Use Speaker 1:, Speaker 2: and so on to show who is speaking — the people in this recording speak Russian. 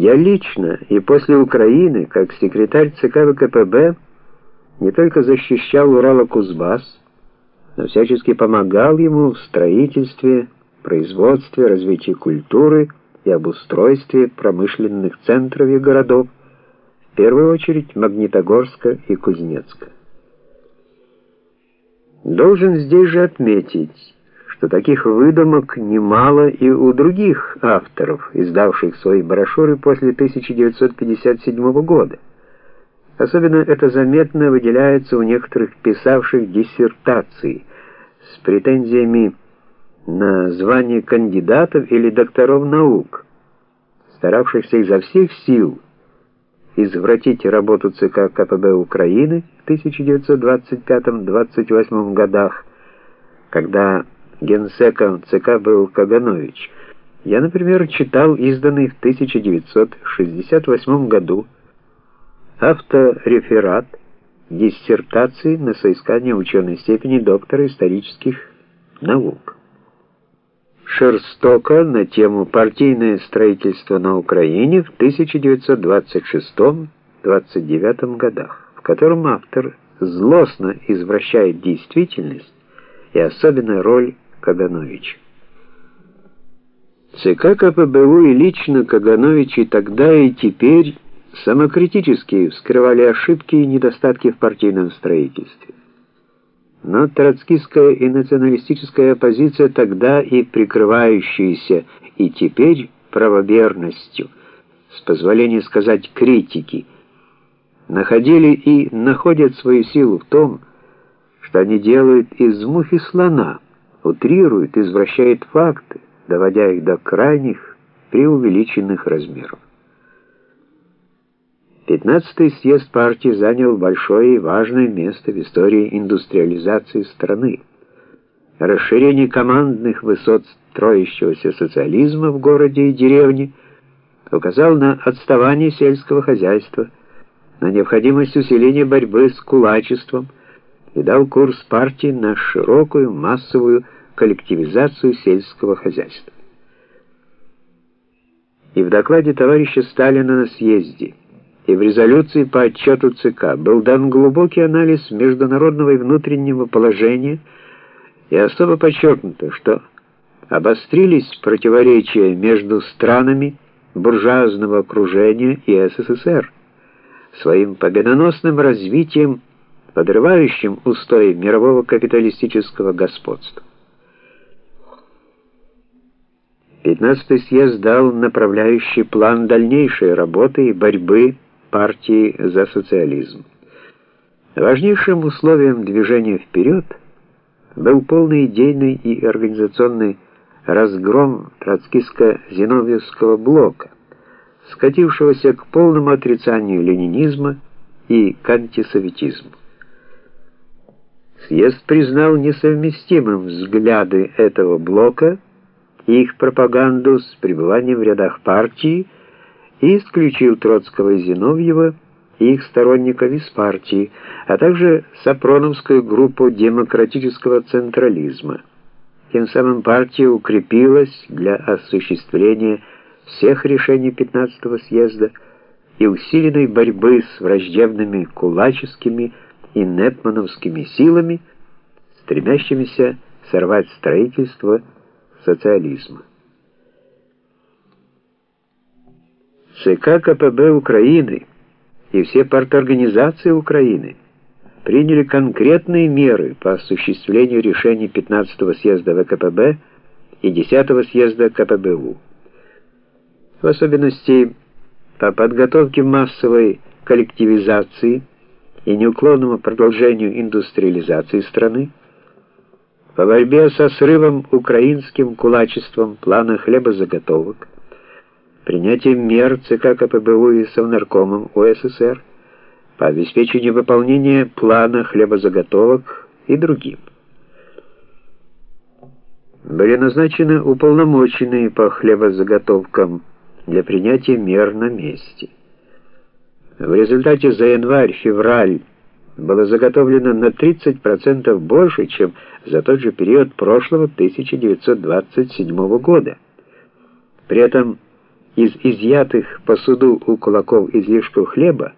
Speaker 1: Я лично и после Украины, как секретарь ЦК ВКПБ, не только защищал Урало-Кузбасс, но всячески помогал ему в строительстве, производстве, развитии культуры и обустройстве промышленных центров и городов, в первую очередь Магнитогорска и Кузнецка. Должен здесь же отметить, что таких выдумок немало и у других авторов, издавших свои брошюры после 1957 года. Особенно это заметно выделяется у некоторых писавших диссертации с претензиями на звание кандидатов или докторов наук, старавшихся изо всех сил извратить работу ЦК КПБ Украины в 1925-28 годах, когда генсеком ЦК был Каганович. Я, например, читал изданный в 1968 году автореферат диссертации на соискание ученой степени доктора исторических наук. Шерстока на тему «Партийное строительство на Украине» в 1926-29 годах, в котором автор злостно извращает действительность и особенно роль Каганович. ЦК КПБУ и лично Каганович и тогда, и теперь самокритически вскрывали ошибки и недостатки в партийном строительстве. Но троцкистская и националистическая оппозиция тогда и прикрывающаяся и теперь правоверностью, с позволения сказать критики, находили и находят свою силу в том, что они делают из мухи слона, утрирует, извращает факты, доводя их до крайних, преувеличенных размеров. Пятнадцатый съезд партии занял большое и важное место в истории индустриализации страны. Расширение командных высот строящегося социализма в городе и деревне указал на отставание сельского хозяйства, на необходимость усиления борьбы с кулачеством – и дал курс партии на широкую массовую коллективизацию сельского хозяйства. И в докладе товарища Сталина на съезде, и в резолюции по отчету ЦК был дан глубокий анализ международного и внутреннего положения, и особо подчеркнуто, что обострились противоречия между странами буржуазного окружения и СССР своим победоносным развитием подрывающим устои мирового капиталистического господства. Пятнадцатый съезд дал направляющий план дальнейшей работы и борьбы партии за социализм. Важнейшим условием движения вперед был полный идейный и организационный разгром троцкистско-зиновьевского блока, скатившегося к полному отрицанию ленинизма и к антисоветизму. Съезд признал несовместимым взгляды этого блока и их пропаганду с пребыванием в рядах партии и исключил Троцкого и Зиновьева и их сторонников из партии, а также Сапроновскую группу демократического централизма. Тем самым партия укрепилась для осуществления всех решений 15-го съезда и усиленной борьбы с враждебными кулаческими и непмановскими силами, стремящимися сорвать строительство социализма. ЦК КПБ Украины и все парторганизации Украины приняли конкретные меры по осуществлению решений 15-го съезда ВКПБ и 10-го съезда КПБУ. В особенности по подготовке массовой коллективизации и неуклонному продолжению индустриализации страны, по борьбе со срывом украинским кулачеством плана хлебозаготовок, принятием мер ЦК КПБУ и Совнаркомом УССР по обеспечению выполнения плана хлебозаготовок и другим. Были назначены уполномоченные по хлебозаготовкам для принятия мер на месте. В результате за январь-февраль было заготовлено на 30% больше, чем за тот же период прошлого 1927 года. При этом из изъятых по суду у кулаков излишков хлеба